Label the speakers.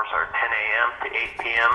Speaker 1: hours are 10 a.m. to 8 p.m.